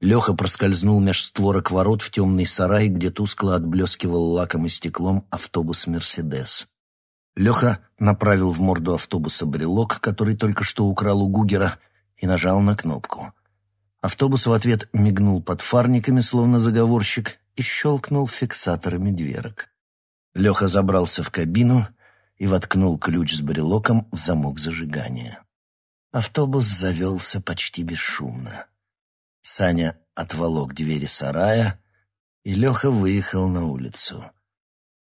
Леха проскользнул меж створок ворот в темный сарай, где тускло отблескивал лаком и стеклом автобус «Мерседес». Леха направил в морду автобуса брелок, который только что украл у Гугера, и нажал на кнопку. Автобус в ответ мигнул под фарниками, словно заговорщик, и щелкнул фиксаторами дверок. Леха забрался в кабину и воткнул ключ с брелоком в замок зажигания. Автобус завелся почти бесшумно. Саня отволок двери сарая, и Леха выехал на улицу.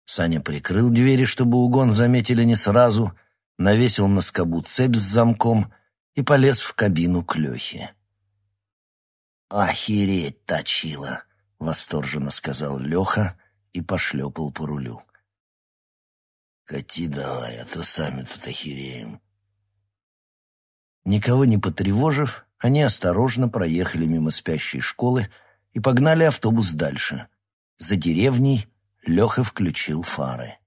Саня прикрыл двери, чтобы угон заметили не сразу, навесил на скобу цепь с замком и полез в кабину к Лехе. «Охереть точила!» — восторженно сказал Леха и пошлепал по рулю. «Кати давай, а то сами тут охереем». Никого не потревожив, они осторожно проехали мимо спящей школы и погнали автобус дальше. За деревней Леха включил фары.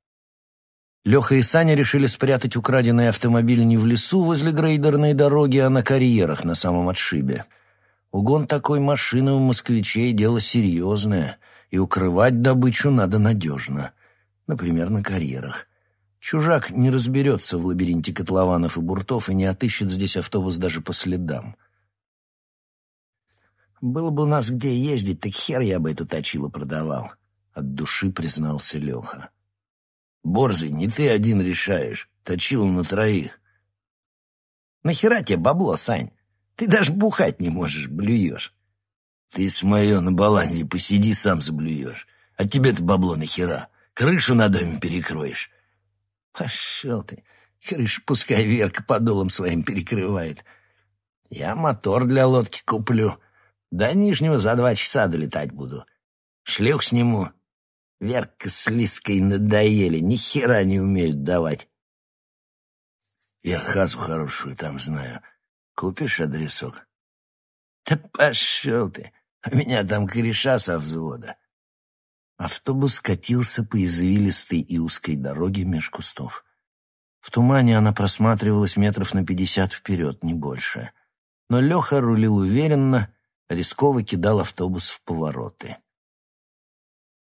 Леха и Саня решили спрятать украденный автомобиль не в лесу возле грейдерной дороги, а на карьерах на самом отшибе. Угон такой машины у москвичей — дело серьезное, и укрывать добычу надо надежно. Например, на карьерах. Чужак не разберется в лабиринте котлованов и буртов и не отыщет здесь автобус даже по следам. «Было бы у нас где ездить, так хер я бы эту точилу продавал», от души признался Леха. «Борзый, не ты один решаешь. Точил на троих». «Нахера тебе бабло, Сань? Ты даже бухать не можешь, блюешь». «Ты с моё на балансе посиди, сам заблюешь. А тебе-то бабло нахера? Крышу на доме перекроешь». «Пошел ты. Крышу пускай Верка подолом своим перекрывает. Я мотор для лодки куплю. До Нижнего за два часа долетать буду. Шлюх сниму, Верка с Лиской надоели, ни хера не умеют давать. Я хазу хорошую там знаю. Купишь адресок? Да пошел ты, у меня там кореша со взвода. Автобус катился по извилистой и узкой дороге меж кустов. В тумане она просматривалась метров на пятьдесят вперед, не больше. Но Леха рулил уверенно, рисково кидал автобус в повороты.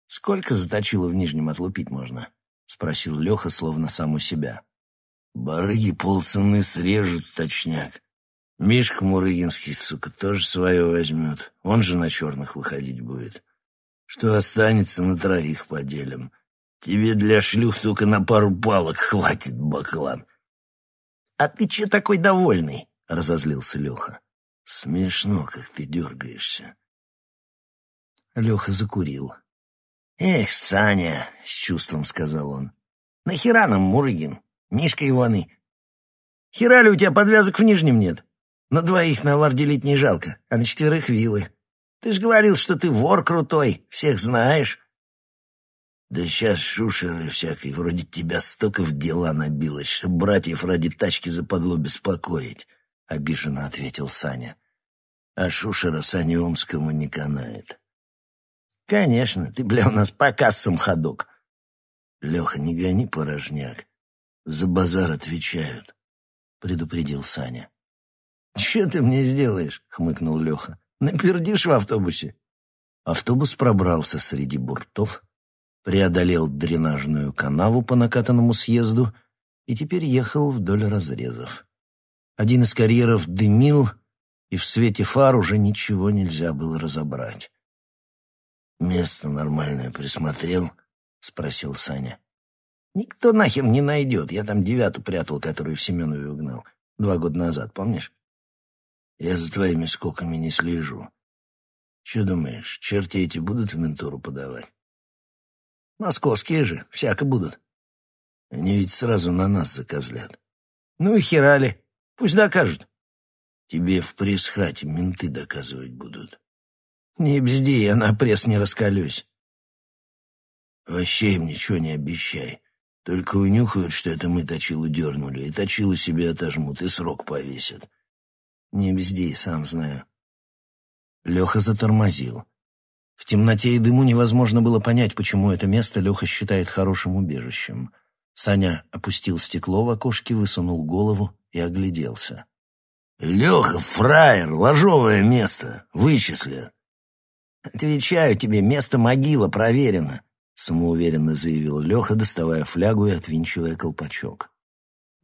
«Сколько заточило в Нижнем отлупить можно?» — спросил Леха, словно сам у себя. «Барыги полцены срежут, точняк. Мишка Мурыгинский, сука, тоже свое возьмет. Он же на черных выходить будет. Что останется, на троих поделим. Тебе для шлюх только на пару палок хватит, баклан». «А ты че такой довольный?» — разозлился Леха. «Смешно, как ты дергаешься». Леха закурил. «Эх, Саня!» — с чувством сказал он. «Нахера нам Мурыгин? Мишка Иваны? Хера ли у тебя подвязок в Нижнем нет? На двоих навар делить не жалко, а на четверых вилы. Ты ж говорил, что ты вор крутой, всех знаешь». «Да сейчас шушеры всякой, вроде тебя столько в дела набилось, что братьев ради тачки западло беспокоить», — обиженно ответил Саня. «А шушера Сане Омскому не канает». «Конечно, ты, бля, у нас по кассам ходок». «Леха, не гони порожняк. За базар отвечают», — предупредил Саня. «Че ты мне сделаешь?» — хмыкнул Леха. «Напердишь в автобусе?» Автобус пробрался среди буртов, преодолел дренажную канаву по накатанному съезду и теперь ехал вдоль разрезов. Один из карьеров дымил, и в свете фар уже ничего нельзя было разобрать. «Место нормальное присмотрел?» — спросил Саня. «Никто нахер не найдет. Я там девяту прятал, которую в Семенове угнал. Два года назад, помнишь?» «Я за твоими скоками не слежу. Что думаешь, черти эти будут в ментуру подавать?» «Московские же, всяко будут». «Они ведь сразу на нас закозлят». «Ну и херали. Пусть докажут». «Тебе в пресс-хате менты доказывать будут». Не бзди, я на пресс не раскалюсь. Вообще им ничего не обещай. Только унюхают, что это мы точилу дернули, и точилу себе отожмут, и срок повесят. Не бзди, сам знаю. Леха затормозил. В темноте и дыму невозможно было понять, почему это место Леха считает хорошим убежищем. Саня опустил стекло в окошке, высунул голову и огляделся. «Леха, фраер, ложовое место, вычислят. «Отвечаю тебе, место могила проверено», — самоуверенно заявил Леха, доставая флягу и отвинчивая колпачок.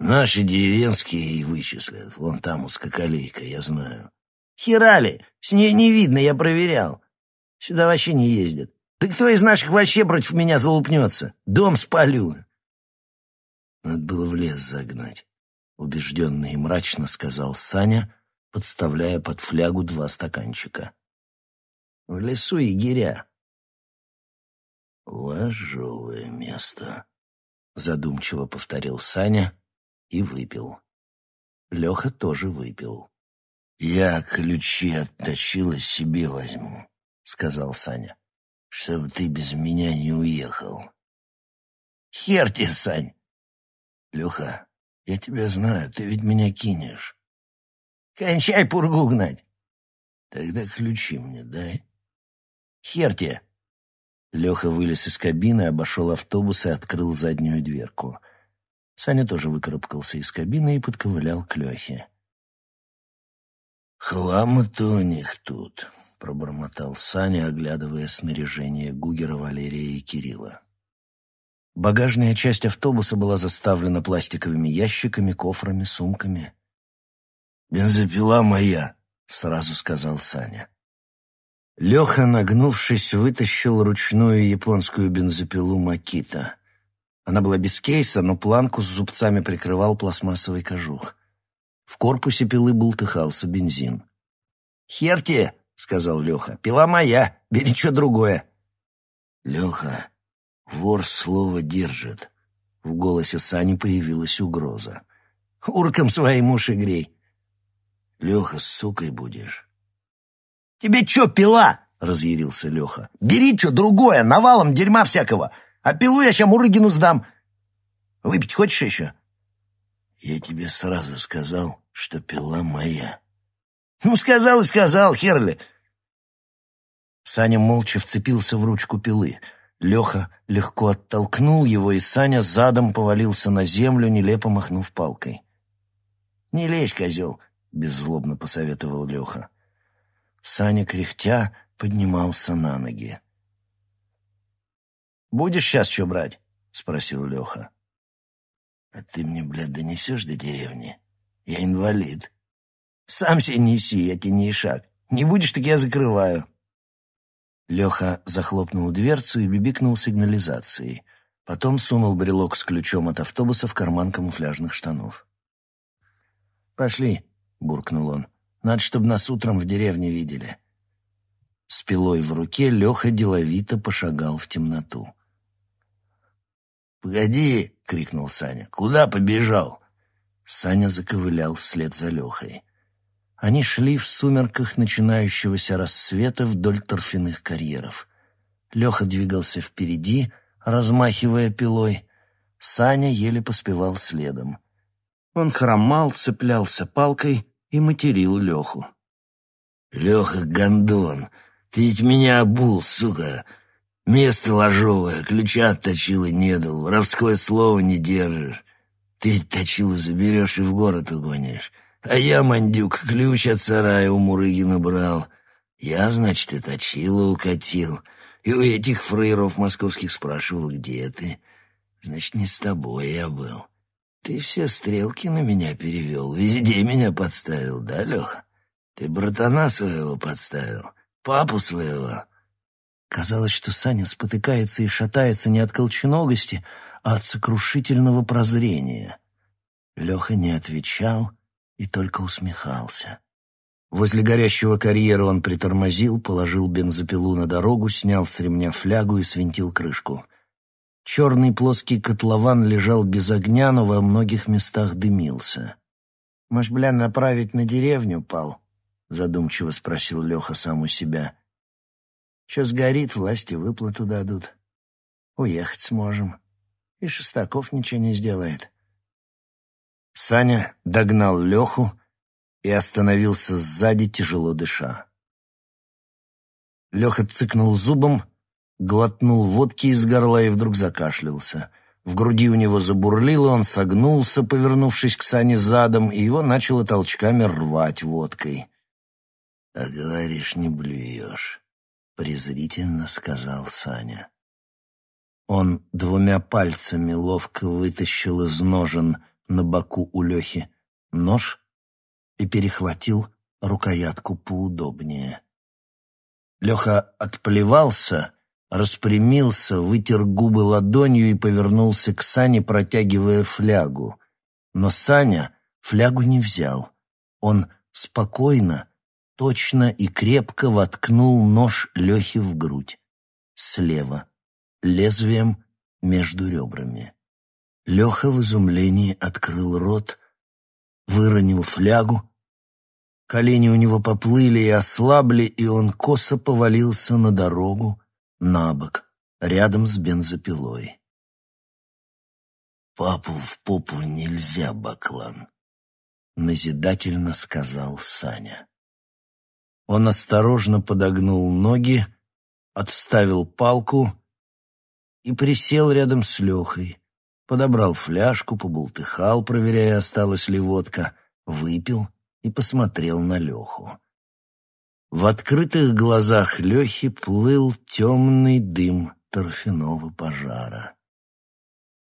«Наши деревенские и вычислят. Вон там у скакалейка, я знаю». «Херали! С нее не видно, я проверял. Сюда вообще не ездят. Да кто из наших вообще против меня залупнется? Дом спалю». Надо было в лес загнать, — убежденно и мрачно сказал Саня, подставляя под флягу два стаканчика. В лесу егеря. «Ложовое место», — задумчиво повторил Саня и выпил. Леха тоже выпил. «Я ключи оттащила себе возьму», — сказал Саня, — «чтобы ты без меня не уехал». «Хер тебе, Сань!» «Леха, я тебя знаю, ты ведь меня кинешь». «Кончай пургу гнать». «Тогда ключи мне дай». «Хер тебе!» Леха вылез из кабины, обошел автобус и открыл заднюю дверку. Саня тоже выкарабкался из кабины и подковылял к Лехе. «Хлама-то у них тут», — пробормотал Саня, оглядывая снаряжение Гугера, Валерия и Кирилла. Багажная часть автобуса была заставлена пластиковыми ящиками, кофрами, сумками. «Бензопила моя», — сразу сказал Саня. Леха, нагнувшись, вытащил ручную японскую бензопилу «Макита». Она была без кейса, но планку с зубцами прикрывал пластмассовый кожух. В корпусе пилы бултыхался бензин. «Хер тебе!» — сказал Леха. «Пила моя, бери что другое». «Леха, вор слово держит». В голосе Сани появилась угроза. «Урком своим уши грей». «Леха, с сукой будешь». «Тебе чё, пила?» — разъярился Леха. «Бери чё другое, навалом дерьма всякого. А пилу я ща Мурыгину сдам. Выпить хочешь еще?» «Я тебе сразу сказал, что пила моя». «Ну, сказал и сказал, Херли». Саня молча вцепился в ручку пилы. Леха легко оттолкнул его, и Саня задом повалился на землю, нелепо махнув палкой. «Не лезь, козел», — беззлобно посоветовал Леха. Саня, кряхтя, поднимался на ноги. «Будешь сейчас что брать?» — спросил Леха. «А ты мне, блядь, донесешь до деревни? Я инвалид». «Сам себе неси, я тебе не шаг. Не будешь, так я закрываю». Леха захлопнул дверцу и бибикнул сигнализацией. Потом сунул брелок с ключом от автобуса в карман камуфляжных штанов. «Пошли», — буркнул он. Надо, чтобы нас утром в деревне видели». С пилой в руке Леха деловито пошагал в темноту. «Погоди!» — крикнул Саня. «Куда побежал?» Саня заковылял вслед за Лехой. Они шли в сумерках начинающегося рассвета вдоль торфяных карьеров. Леха двигался впереди, размахивая пилой. Саня еле поспевал следом. Он хромал, цеплялся палкой и материл Леху. «Леха, гондон, ты ведь меня обул, сука! Место ложовое, ключа отточил и не дал, воровское слово не держишь. Ты точилу заберешь и в город угонишь. А я, мандюк, ключ от сарая у Мурыгина брал. Я, значит, и точилу укатил. И у этих фрейров московских спрашивал, где ты. Значит, не с тобой я был. Ты все стрелки на меня перевел, везде меня подставил, да, Леха? Ты братана своего подставил, папу своего. Казалось, что Саня спотыкается и шатается не от колченогости, а от сокрушительного прозрения. Леха не отвечал и только усмехался. Возле горящего карьера он притормозил, положил бензопилу на дорогу, снял с ремня флягу и свинтил крышку. Черный плоский котлован лежал без огня, но во многих местах дымился. «Может, бля, направить на деревню, Пал?» — задумчиво спросил Леха сам у себя. «Че сгорит, власти выплату дадут. Уехать сможем. И Шестаков ничего не сделает». Саня догнал Леху и остановился сзади, тяжело дыша. Леха цыкнул зубом глотнул водки из горла и вдруг закашлялся. В груди у него забурлило, он согнулся, повернувшись к Сане задом, и его начало толчками рвать водкой. — А говоришь, не блюешь. — презрительно сказал Саня. Он двумя пальцами ловко вытащил из ножен на боку у Лехи нож и перехватил рукоятку поудобнее. Леха отплевался, распрямился, вытер губы ладонью и повернулся к Сане, протягивая флягу. Но Саня флягу не взял. Он спокойно, точно и крепко воткнул нож Лехе в грудь. Слева, лезвием между ребрами. Леха в изумлении открыл рот, выронил флягу. Колени у него поплыли и ослабли, и он косо повалился на дорогу, на бок, рядом с бензопилой. «Папу в попу нельзя, Баклан», — назидательно сказал Саня. Он осторожно подогнул ноги, отставил палку и присел рядом с Лехой, подобрал фляжку, побултыхал, проверяя, осталась ли водка, выпил и посмотрел на Леху. В открытых глазах Лехи плыл темный дым торфяного пожара.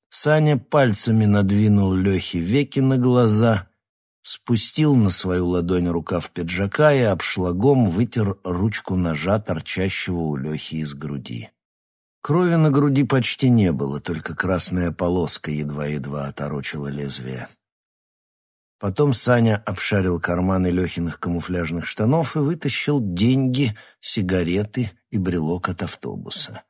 Саня пальцами надвинул Лехе веки на глаза, спустил на свою ладонь рукав пиджака и обшлагом вытер ручку ножа, торчащего у Лехи из груди. Крови на груди почти не было, только красная полоска едва-едва оторочила лезвие. Потом Саня обшарил карманы Лехиных камуфляжных штанов и вытащил деньги, сигареты и брелок от автобуса.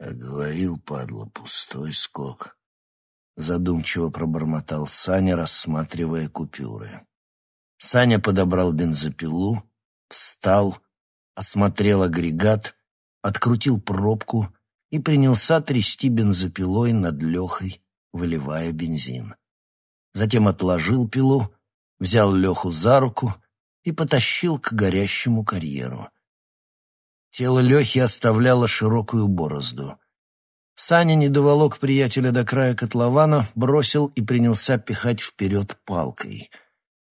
«Я говорил, падла, пустой скок», — задумчиво пробормотал Саня, рассматривая купюры. Саня подобрал бензопилу, встал, осмотрел агрегат — открутил пробку и принялся трясти бензопилой над Лехой, выливая бензин. Затем отложил пилу, взял Леху за руку и потащил к горящему карьеру. Тело Лехи оставляло широкую борозду. Саня не доволок приятеля до края котлована, бросил и принялся пихать вперед палкой.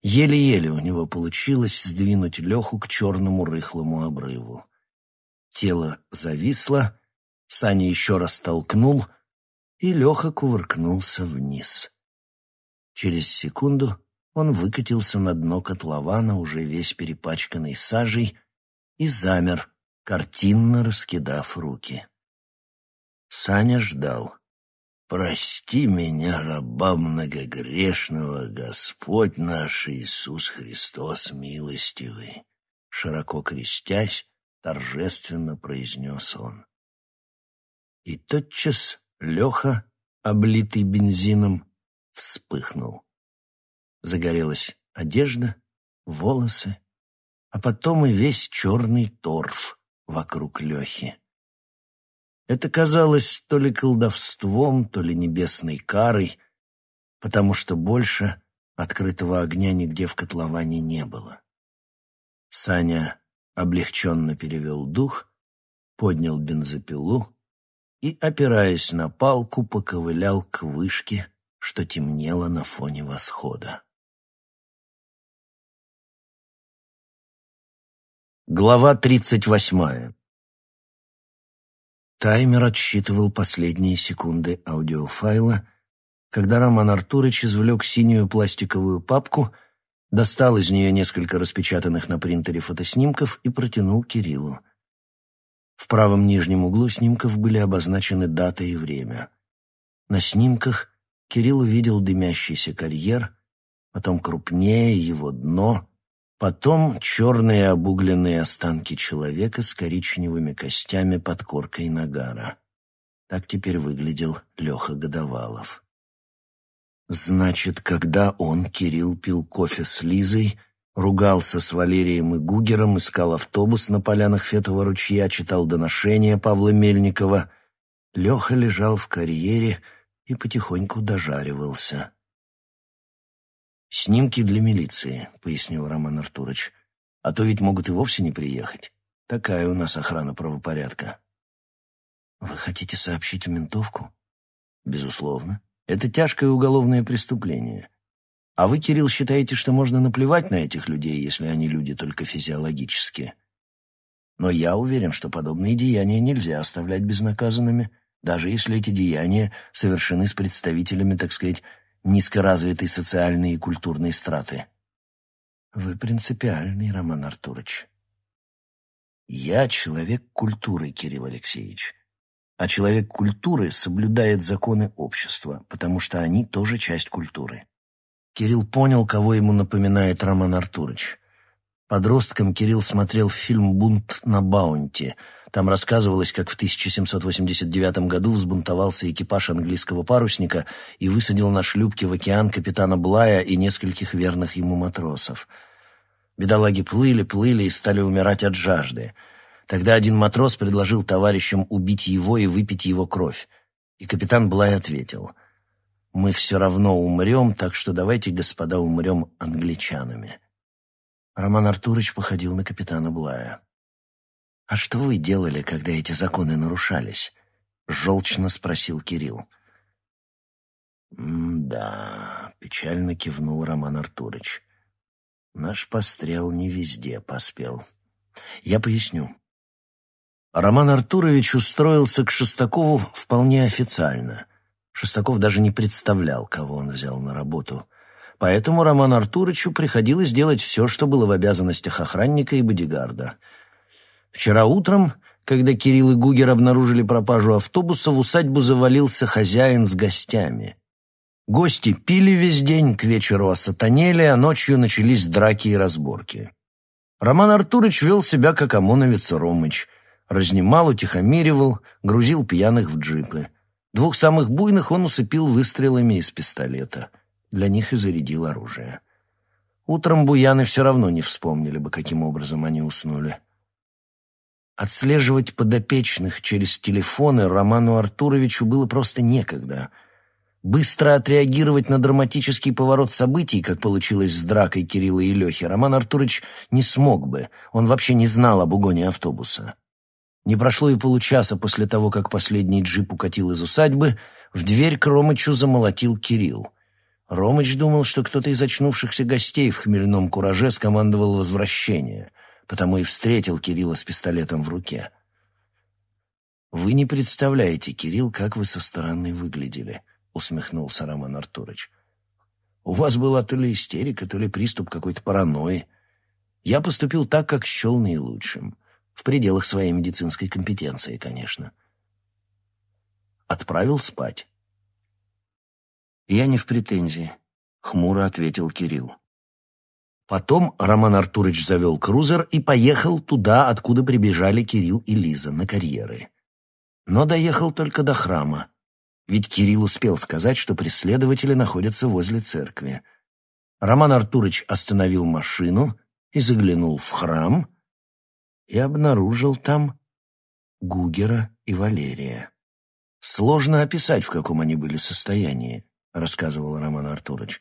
Еле-еле у него получилось сдвинуть Леху к черному рыхлому обрыву. Тело зависло, Саня еще раз толкнул, и Леха кувыркнулся вниз. Через секунду он выкатился на дно котлована, уже весь перепачканный сажей, и замер, картинно раскидав руки. Саня ждал. «Прости меня, раба многогрешного, Господь наш Иисус Христос милостивый!» Широко крестясь, торжественно произнес он. И тотчас Леха, облитый бензином, вспыхнул. Загорелась одежда, волосы, а потом и весь черный торф вокруг Лехи. Это казалось то ли колдовством, то ли небесной карой, потому что больше открытого огня нигде в котловане не было. Саня облегченно перевел дух, поднял бензопилу и, опираясь на палку, поковылял к вышке, что темнело на фоне восхода. Глава тридцать восьмая Таймер отсчитывал последние секунды аудиофайла, когда Роман Артурович извлек синюю пластиковую папку — достал из нее несколько распечатанных на принтере фотоснимков и протянул Кириллу. В правом нижнем углу снимков были обозначены дата и время. На снимках Кирилл увидел дымящийся карьер, потом крупнее его дно, потом черные обугленные останки человека с коричневыми костями под коркой нагара. Так теперь выглядел Леха Годовалов. Значит, когда он, Кирилл, пил кофе с Лизой, ругался с Валерием и Гугером, искал автобус на полянах Фетового ручья, читал доношения Павла Мельникова, Леха лежал в карьере и потихоньку дожаривался. «Снимки для милиции», — пояснил Роман Артурович. «А то ведь могут и вовсе не приехать. Такая у нас охрана правопорядка». «Вы хотите сообщить в ментовку?» «Безусловно. Это тяжкое уголовное преступление. А вы, Кирилл, считаете, что можно наплевать на этих людей, если они люди только физиологически? Но я уверен, что подобные деяния нельзя оставлять безнаказанными, даже если эти деяния совершены с представителями, так сказать, низкоразвитой социальной и культурной страты. Вы принципиальный, Роман Артурович. Я человек культуры, Кирилл Алексеевич. А человек культуры соблюдает законы общества, потому что они тоже часть культуры. Кирилл понял, кого ему напоминает Роман Артурович. Подростком Кирилл смотрел фильм «Бунт на Баунти». Там рассказывалось, как в 1789 году взбунтовался экипаж английского парусника и высадил на шлюпке в океан капитана Блая и нескольких верных ему матросов. Бедолаги плыли, плыли и стали умирать от жажды. Тогда один матрос предложил товарищам убить его и выпить его кровь. И капитан Блай ответил, «Мы все равно умрем, так что давайте, господа, умрем англичанами». Роман Артурович походил на капитана Блая. «А что вы делали, когда эти законы нарушались?» — желчно спросил Кирилл. «Да», — печально кивнул Роман Артурович. «Наш пострел не везде поспел. Я поясню. Роман Артурович устроился к Шестакову вполне официально. Шестаков даже не представлял, кого он взял на работу. Поэтому Роману Артуровичу приходилось делать все, что было в обязанностях охранника и бодигарда. Вчера утром, когда Кирилл и Гугер обнаружили пропажу автобуса, в усадьбу завалился хозяин с гостями. Гости пили весь день, к вечеру осатанели, а ночью начались драки и разборки. Роман Артурович вел себя как ОМОНовец Ромыч. Разнимал, утихомиривал, грузил пьяных в джипы. Двух самых буйных он усыпил выстрелами из пистолета — для них и зарядил оружие. Утром буяны все равно не вспомнили бы, каким образом они уснули. Отслеживать подопечных через телефоны Роману Артуровичу было просто некогда. Быстро отреагировать на драматический поворот событий, как получилось с дракой Кирилла и Лехи, Роман Артурович не смог бы. Он вообще не знал об угоне автобуса. Не прошло и получаса после того, как последний джип укатил из усадьбы, в дверь к Ромычу замолотил Кирилл. Ромыч думал, что кто-то из очнувшихся гостей в хмельном кураже скомандовал возвращение, потому и встретил Кирилла с пистолетом в руке. «Вы не представляете, Кирилл, как вы со стороны выглядели», — усмехнулся Роман Артурович. «У вас была то ли истерика, то ли приступ какой-то паранойи. Я поступил так, как счел наилучшим. В пределах своей медицинской компетенции, конечно. Отправил спать. «Я не в претензии», — хмуро ответил Кирилл. Потом Роман Артурович завел крузер и поехал туда, откуда прибежали Кирилл и Лиза, на карьеры. Но доехал только до храма, ведь Кирилл успел сказать, что преследователи находятся возле церкви. Роман Артурович остановил машину и заглянул в храм и обнаружил там Гугера и Валерия. Сложно описать, в каком они были состоянии. — рассказывал Роман Артурович.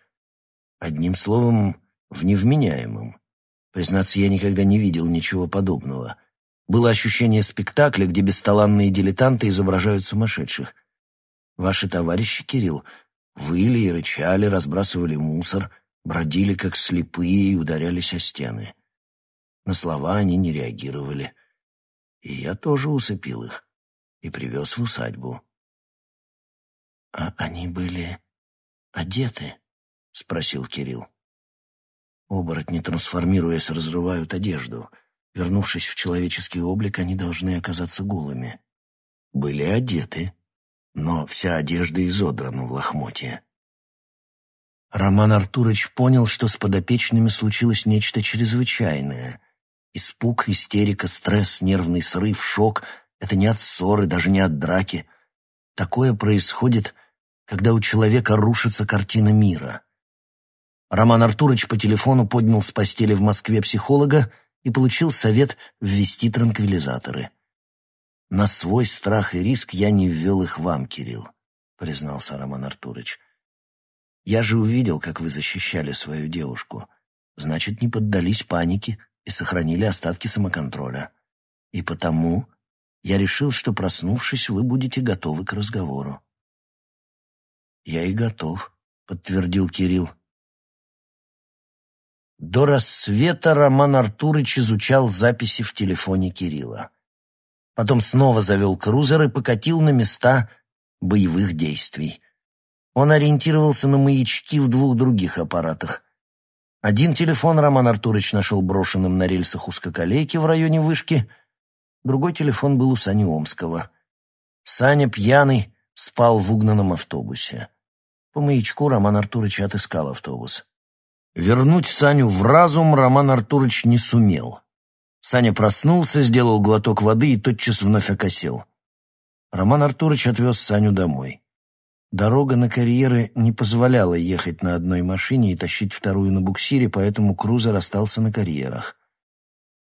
«Одним словом, в невменяемом. Признаться, я никогда не видел ничего подобного. Было ощущение спектакля, где бесталанные дилетанты изображают сумасшедших. Ваши товарищи, Кирилл, выли и рычали, разбрасывали мусор, бродили как слепые и ударялись о стены. На слова они не реагировали. И я тоже усыпил их и привез в усадьбу. А они были одеты?» — спросил Кирилл. Оборотни, трансформируясь, разрывают одежду. Вернувшись в человеческий облик, они должны оказаться голыми. Были одеты, но вся одежда изодрана в лохмотье. Роман Артурович понял, что с подопечными случилось нечто чрезвычайное. Испуг, истерика, стресс, нервный срыв, шок — это не от ссоры, даже не от драки. Такое происходит когда у человека рушится картина мира. Роман Артурович по телефону поднял с постели в Москве психолога и получил совет ввести транквилизаторы. «На свой страх и риск я не ввел их вам, Кирилл», — признался Роман Артурович. «Я же увидел, как вы защищали свою девушку. Значит, не поддались панике и сохранили остатки самоконтроля. И потому я решил, что, проснувшись, вы будете готовы к разговору. «Я и готов», — подтвердил Кирилл. До рассвета Роман Артурыч изучал записи в телефоне Кирилла. Потом снова завел крузер и покатил на места боевых действий. Он ориентировался на маячки в двух других аппаратах. Один телефон Роман Артурыч нашел брошенным на рельсах узкоколейки в районе вышки, другой телефон был у Сани Омского. Саня, пьяный, спал в угнанном автобусе. По маячку Роман Артурыч отыскал автобус. Вернуть Саню в разум Роман Артурович не сумел. Саня проснулся, сделал глоток воды и тотчас вновь окосел. Роман Артурович отвез Саню домой. Дорога на карьеры не позволяла ехать на одной машине и тащить вторую на буксире, поэтому крузер остался на карьерах.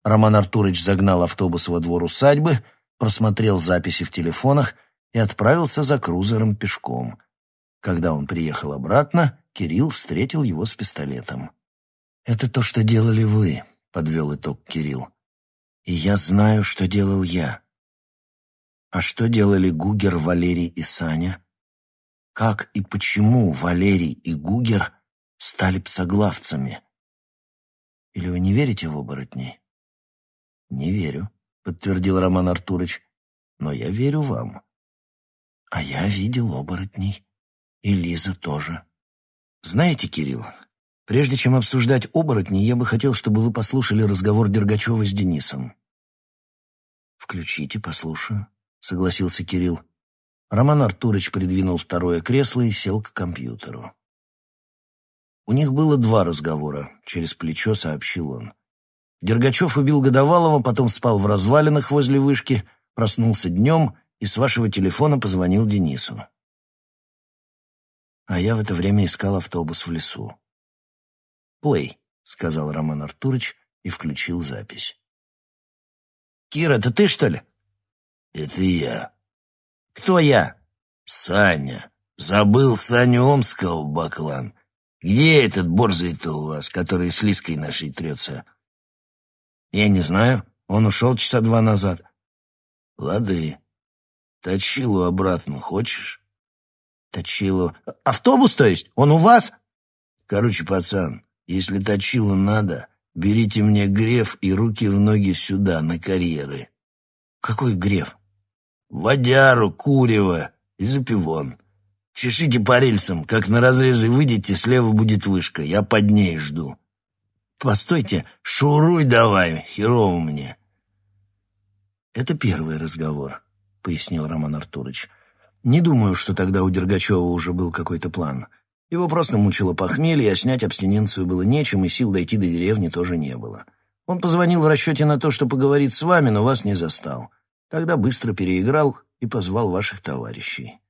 Роман Артурович загнал автобус во двор усадьбы, просмотрел записи в телефонах и отправился за крузером пешком. Когда он приехал обратно, Кирилл встретил его с пистолетом. «Это то, что делали вы», — подвел итог Кирилл. «И я знаю, что делал я». «А что делали Гугер, Валерий и Саня?» «Как и почему Валерий и Гугер стали псоглавцами?» «Или вы не верите в оборотней?» «Не верю», — подтвердил Роман Артурович. «Но я верю вам». «А я видел оборотней. И Лиза тоже». Знаете, Кирилл, прежде чем обсуждать оборотни, я бы хотел, чтобы вы послушали разговор Дергачева с Денисом. Включите, послушаю, согласился Кирилл. Роман Артурович придвинул второе кресло и сел к компьютеру. У них было два разговора, через плечо сообщил он. Дергачев убил Годовалова, потом спал в развалинах возле вышки, проснулся днем и с вашего телефона позвонил Денису а я в это время искал автобус в лесу. «Плей», — сказал Роман Артурович и включил запись. «Кира, это ты, что ли?» «Это я». «Кто я?» «Саня. Забыл Саню Омского, Баклан. Где этот борзый-то у вас, который с Лиской нашей трется?» «Я не знаю. Он ушел часа два назад». «Лады. Точилу обратно хочешь?» Точилу. Автобус, то есть? Он у вас? Короче, пацан, если точилу надо, берите мне греф и руки в ноги сюда, на карьеры. Какой греф? Водяру, курево и запивон. Чешите по рельсам, как на разрезы выйдете, слева будет вышка, я под ней жду. Постойте, шуруй давай, херово мне. Это первый разговор, пояснил Роман Артурович. Не думаю, что тогда у Дергачева уже был какой-то план. Его просто мучило похмелье, а снять абстиненцию было нечем, и сил дойти до деревни тоже не было. Он позвонил в расчете на то, что поговорит с вами, но вас не застал. Тогда быстро переиграл и позвал ваших товарищей.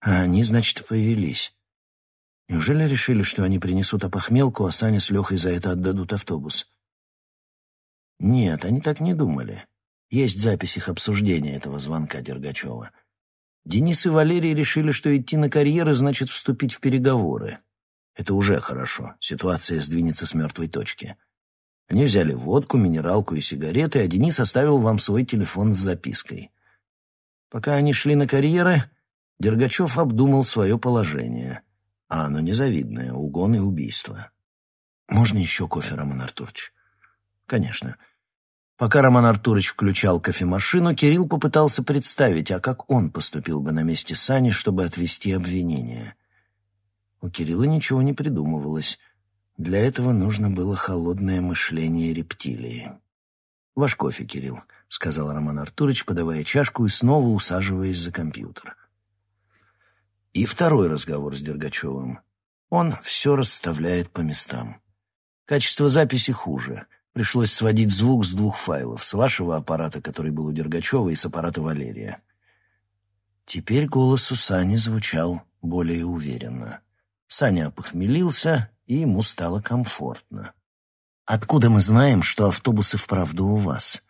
А они, значит, повелись. Неужели решили, что они принесут опохмелку, а Саня с Лехой за это отдадут автобус? Нет, они так не думали. Есть запись их обсуждения этого звонка Дергачева. Денис и Валерий решили, что идти на карьеры значит вступить в переговоры. Это уже хорошо. Ситуация сдвинется с мертвой точки. Они взяли водку, минералку и сигареты, а Денис оставил вам свой телефон с запиской. Пока они шли на карьеры, Дергачев обдумал свое положение. А оно незавидное — угон и убийство. «Можно еще кофе, Роман Артурович?» «Конечно». Пока Роман Артурович включал кофемашину, Кирилл попытался представить, а как он поступил бы на месте Сани, чтобы отвести обвинение. У Кирилла ничего не придумывалось. Для этого нужно было холодное мышление рептилии. «Ваш кофе, Кирилл», — сказал Роман Артурович, подавая чашку и снова усаживаясь за компьютер. И второй разговор с Дергачевым. Он все расставляет по местам. Качество записи хуже — Пришлось сводить звук с двух файлов, с вашего аппарата, который был у Дергачева, и с аппарата Валерия. Теперь голос у Сани звучал более уверенно. Саня опохмелился, и ему стало комфортно. «Откуда мы знаем, что автобусы вправду у вас?»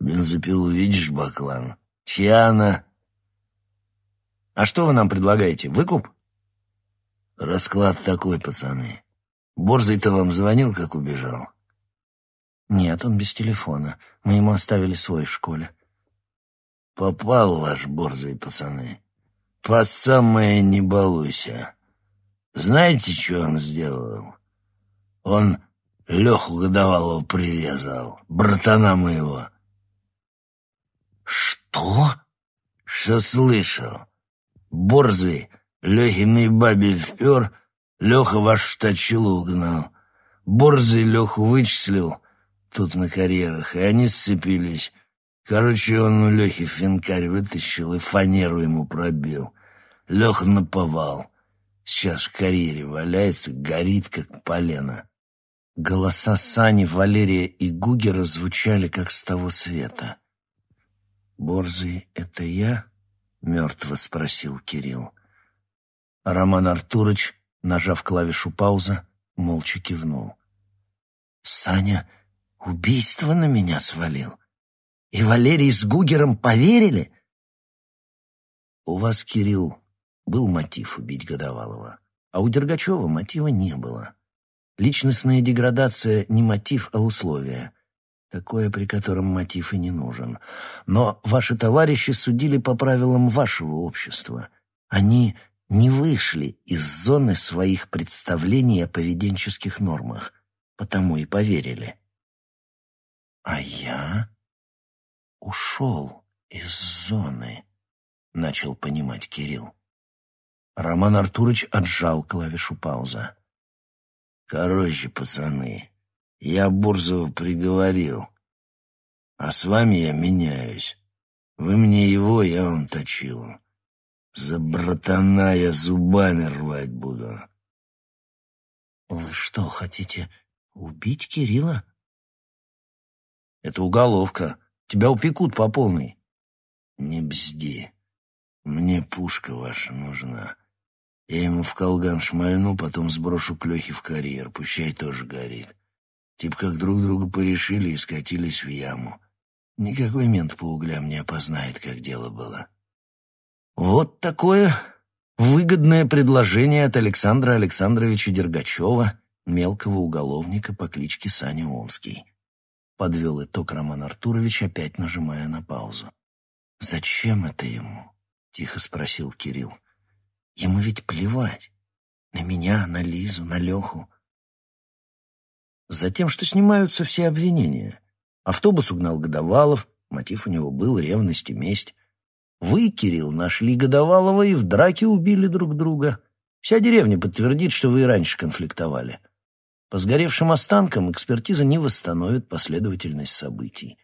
«Бензопилу видишь, Баклан? Чья она?» «А что вы нам предлагаете? Выкуп?» «Расклад такой, пацаны. Борзый-то вам звонил, как убежал?» «Нет, он без телефона. Мы ему оставили свой в школе». «Попал ваш борзый, пацаны. По самое не балуйся. Знаете, что он сделал? Он Леху Годовалова прирезал, братана моего». «Что?» «Что слышал? Борзый Лехиной бабе впер, Леха вашу точилу угнал. Борзый Леху вычислил тут на карьерах, и они сцепились. Короче, он у Лехи финкарь вытащил и фанеру ему пробил. Леха наповал. Сейчас в карьере валяется, горит, как полено. Голоса Сани, Валерия и Гугера звучали, как с того света. «Борзый, это я?» — мертво спросил Кирилл. Роман Артурович, нажав клавишу пауза, молча кивнул. «Саня убийство на меня свалил. И Валерий с Гугером поверили?» «У вас, Кирилл, был мотив убить Годовалова, а у Дергачева мотива не было. Личностная деградация не мотив, а условие. Такое, при котором мотив и не нужен. Но ваши товарищи судили по правилам вашего общества. Они не вышли из зоны своих представлений о поведенческих нормах, потому и поверили. А я ушел из зоны, начал понимать Кирилл. Роман Артурович отжал клавишу пауза. Короче, пацаны, я Бурзова приговорил. А с вами я меняюсь. Вы мне его, я вам точил. За братана я зубами рвать буду. Вы что, хотите убить Кирилла? Это уголовка. Тебя упекут по полной. Не бзди. Мне пушка ваша нужна. Я ему в колган шмальну, потом сброшу к Лехе в карьер, пущай тоже горит. Тип как друг друга порешили и скатились в яму. Никакой мент по углям не опознает, как дело было. Вот такое выгодное предложение от Александра Александровича Дергачева, мелкого уголовника по кличке Саня Омский. Подвел итог Роман Артурович, опять нажимая на паузу. «Зачем это ему?» — тихо спросил Кирилл. Ему ведь плевать. На меня, на Лизу, на Леху. Затем, что снимаются все обвинения. Автобус угнал Годовалов, мотив у него был ревность и месть. Вы, Кирилл, нашли Годовалова и в драке убили друг друга. Вся деревня подтвердит, что вы и раньше конфликтовали. По сгоревшим останкам экспертиза не восстановит последовательность событий.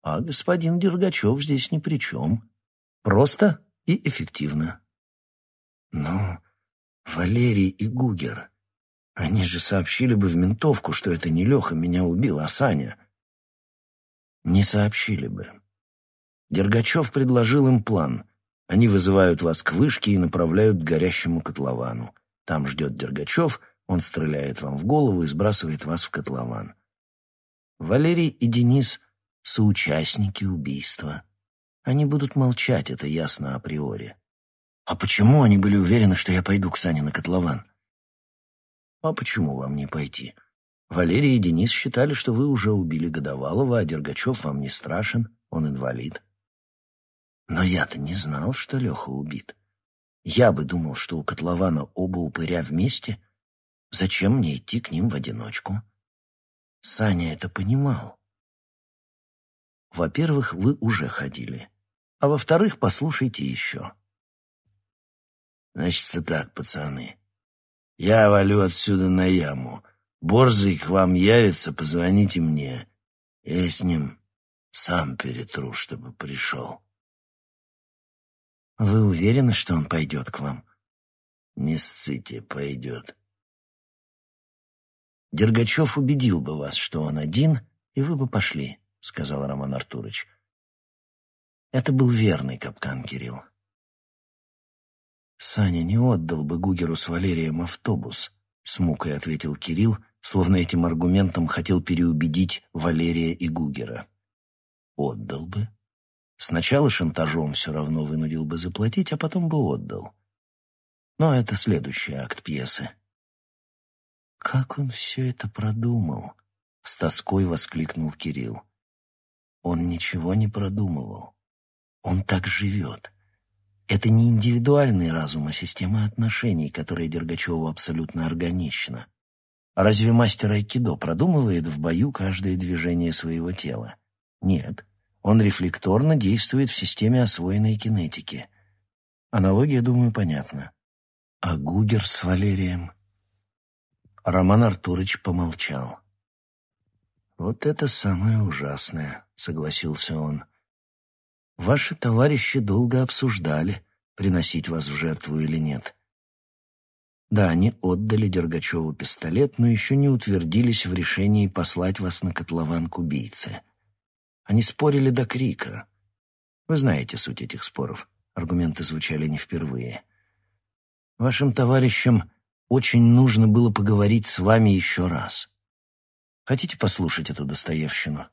А господин Дергачев здесь ни при чем. Просто и эффективно. Но Валерий и Гугер, они же сообщили бы в ментовку, что это не Леха меня убил, а Саня. Не сообщили бы. Дергачев предложил им план. Они вызывают вас к вышке и направляют к горящему котловану. Там ждет Дергачев, он стреляет вам в голову и сбрасывает вас в котлован. Валерий и Денис — соучастники убийства. Они будут молчать, это ясно априори. А почему они были уверены, что я пойду к Сане на котлован? А почему вам не пойти? Валерий и Денис считали, что вы уже убили Годовалова, а Дергачев вам не страшен, он инвалид. Но я-то не знал, что Леха убит. Я бы думал, что у котлована оба упыря вместе. Зачем мне идти к ним в одиночку? Саня это понимал. Во-первых, вы уже ходили. А во-вторых, послушайте еще. Значит, так, пацаны. Я валю отсюда на яму. Борзый к вам явится, позвоните мне. Я с ним сам перетру, чтобы пришел. Вы уверены, что он пойдет к вам? Не ссыте, пойдет. Дергачев убедил бы вас, что он один, и вы бы пошли, сказал Роман Артурович. Это был верный капкан, Кирилл. «Саня не отдал бы Гугеру с Валерием автобус», — с мукой ответил Кирилл, словно этим аргументом хотел переубедить Валерия и Гугера. «Отдал бы. Сначала шантажом все равно вынудил бы заплатить, а потом бы отдал. Но это следующий акт пьесы». «Как он все это продумал?» — с тоской воскликнул Кирилл. «Он ничего не продумывал. Он так живет. Это не индивидуальный разум, а система отношений, которая Дергачеву абсолютно органична. Разве мастер айкидо продумывает в бою каждое движение своего тела? Нет. Он рефлекторно действует в системе освоенной кинетики. Аналогия, думаю, понятна. А Гугер с Валерием? Роман Артурович помолчал. «Вот это самое ужасное», — согласился он. «Ваши товарищи долго обсуждали, приносить вас в жертву или нет. Да, они отдали Дергачеву пистолет, но еще не утвердились в решении послать вас на котлован к убийце. Они спорили до крика. Вы знаете суть этих споров. Аргументы звучали не впервые. Вашим товарищам очень нужно было поговорить с вами еще раз. Хотите послушать эту Достоевщину?